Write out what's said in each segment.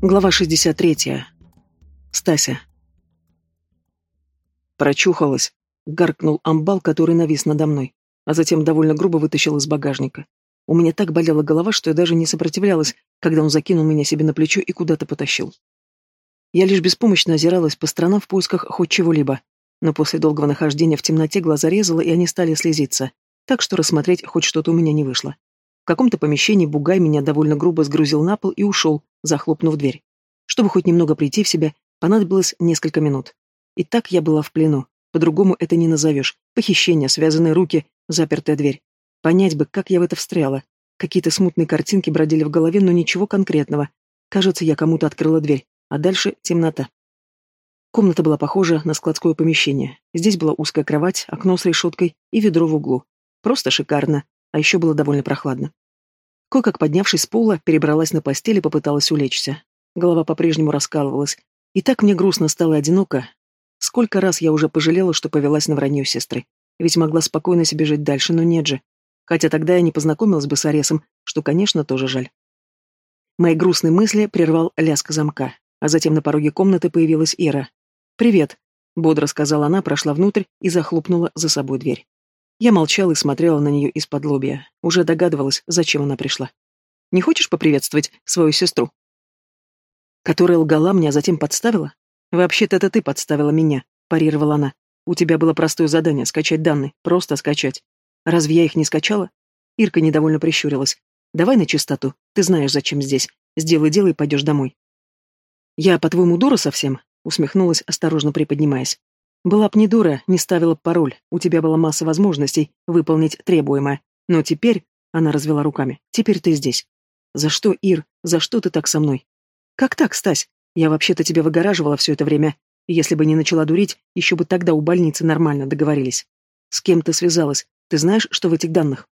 Глава 63. Стася. Прочухалась, гаркнул амбал, который навис надо мной, а затем довольно грубо вытащил из багажника. У меня так болела голова, что я даже не сопротивлялась, когда он закинул меня себе на плечо и куда-то потащил. Я лишь беспомощно озиралась по сторонам в поисках хоть чего-либо, но после долгого нахождения в темноте глаза резало, и они стали слезиться, так что рассмотреть хоть что-то у меня не вышло. Каком-то помещении Бугай меня довольно грубо сгрузил на пол и ушел, захлопнув дверь. Чтобы хоть немного прийти в себя, понадобилось несколько минут. И так я была в плену. По-другому это не назовешь. Похищение, связанные руки, запертая дверь. Понять бы, как я в это встряла. Какие-то смутные картинки бродили в голове, но ничего конкретного. Кажется, я кому-то открыла дверь, а дальше темнота. Комната была похожа на складское помещение. Здесь была узкая кровать, окно с решеткой и ведро в углу. Просто шикарно, а еще было довольно прохладно. Кое-как поднявшись с пола, перебралась на постель и попыталась улечься. Голова по-прежнему раскалывалась. И так мне грустно стало одиноко. Сколько раз я уже пожалела, что повелась на вранье сестры. Ведь могла спокойно себе жить дальше, но нет же. Хотя тогда я не познакомилась бы с Аресом, что, конечно, тоже жаль. Мои грустные мысли прервал лязг замка, а затем на пороге комнаты появилась Ира. «Привет», — бодро сказала она, прошла внутрь и захлопнула за собой дверь. Я молчала и смотрела на нее из-под лобья. Уже догадывалась, зачем она пришла. «Не хочешь поприветствовать свою сестру?» «Которая лгала мне, а затем подставила?» «Вообще-то это ты подставила меня», — парировала она. «У тебя было простое задание — скачать данные. Просто скачать. Разве я их не скачала?» Ирка недовольно прищурилась. «Давай на чистоту. Ты знаешь, зачем здесь. Сделай дело и пойдешь домой». «Я, по-твоему, дура совсем?» — усмехнулась, осторожно приподнимаясь. Была б не дура, не ставила б пароль, у тебя была масса возможностей выполнить требуемое. Но теперь, она развела руками, теперь ты здесь. За что, Ир, за что ты так со мной? Как так, Стась? Я вообще-то тебя выгораживала все это время. Если бы не начала дурить, еще бы тогда у больницы нормально договорились. С кем ты связалась? Ты знаешь, что в этих данных?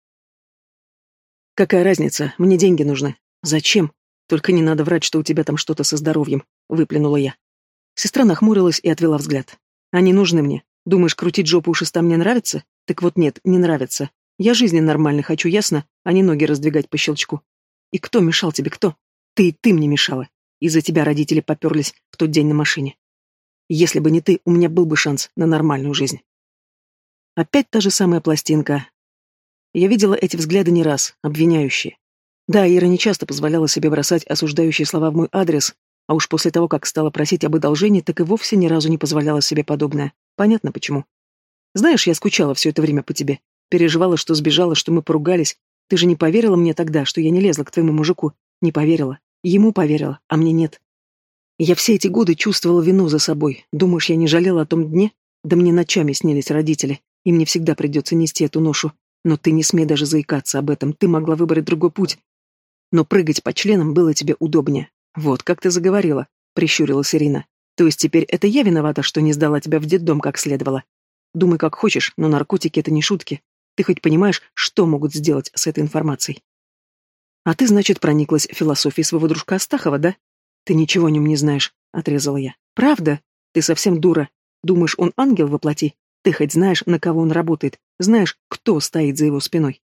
Какая разница? Мне деньги нужны. Зачем? Только не надо врать, что у тебя там что-то со здоровьем, выплюнула я. Сестра нахмурилась и отвела взгляд. Они нужны мне. Думаешь, крутить жопу у мне нравится? Так вот нет, не нравится. Я жизни нормально хочу, ясно? А не ноги раздвигать по щелчку. И кто мешал тебе, кто? Ты и ты мне мешала. Из-за тебя родители поперлись в тот день на машине. Если бы не ты, у меня был бы шанс на нормальную жизнь. Опять та же самая пластинка. Я видела эти взгляды не раз, обвиняющие. Да, Ира не часто позволяла себе бросать осуждающие слова в мой адрес, а уж после того, как стала просить об одолжении, так и вовсе ни разу не позволяла себе подобное. Понятно почему. Знаешь, я скучала все это время по тебе. Переживала, что сбежала, что мы поругались. Ты же не поверила мне тогда, что я не лезла к твоему мужику. Не поверила. Ему поверила, а мне нет. Я все эти годы чувствовала вину за собой. Думаешь, я не жалела о том дне? Да мне ночами снились родители. И мне всегда придется нести эту ношу. Но ты не смей даже заикаться об этом. Ты могла выбрать другой путь. Но прыгать по членам было тебе удобнее. «Вот как ты заговорила», — прищурилась Ирина. «То есть теперь это я виновата, что не сдала тебя в детдом как следовало? Думай как хочешь, но наркотики — это не шутки. Ты хоть понимаешь, что могут сделать с этой информацией?» «А ты, значит, прониклась философией своего дружка Астахова, да?» «Ты ничего о нем не знаешь», — отрезала я. «Правда? Ты совсем дура. Думаешь, он ангел воплоти? Ты хоть знаешь, на кого он работает? Знаешь, кто стоит за его спиной?»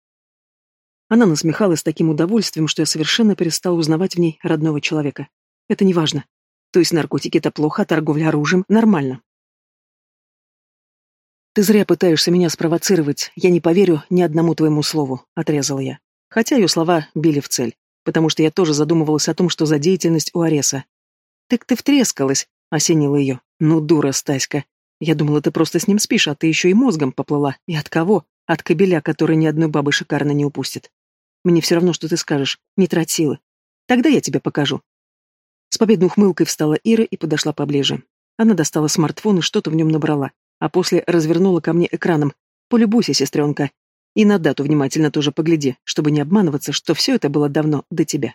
Она насмехалась с таким удовольствием, что я совершенно перестала узнавать в ней родного человека. Это не важно. То есть наркотики — это плохо, а торговля оружием — нормально. «Ты зря пытаешься меня спровоцировать. Я не поверю ни одному твоему слову», — отрезала я. Хотя ее слова били в цель, потому что я тоже задумывалась о том, что за деятельность у Ареса. «Так ты втрескалась», — осенила ее. «Ну, дура, Стаська. Я думала, ты просто с ним спишь, а ты еще и мозгом поплыла. И от кого? От кобеля, который ни одной бабы шикарно не упустит. Мне все равно, что ты скажешь. Не трать силы. Тогда я тебе покажу. С победной ухмылкой встала Ира и подошла поближе. Она достала смартфон и что-то в нем набрала, а после развернула ко мне экраном. «Полюбуйся, сестренка. И на дату внимательно тоже погляди, чтобы не обманываться, что все это было давно до тебя».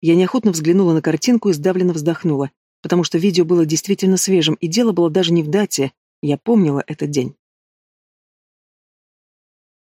Я неохотно взглянула на картинку и сдавленно вздохнула, потому что видео было действительно свежим, и дело было даже не в дате. Я помнила этот день.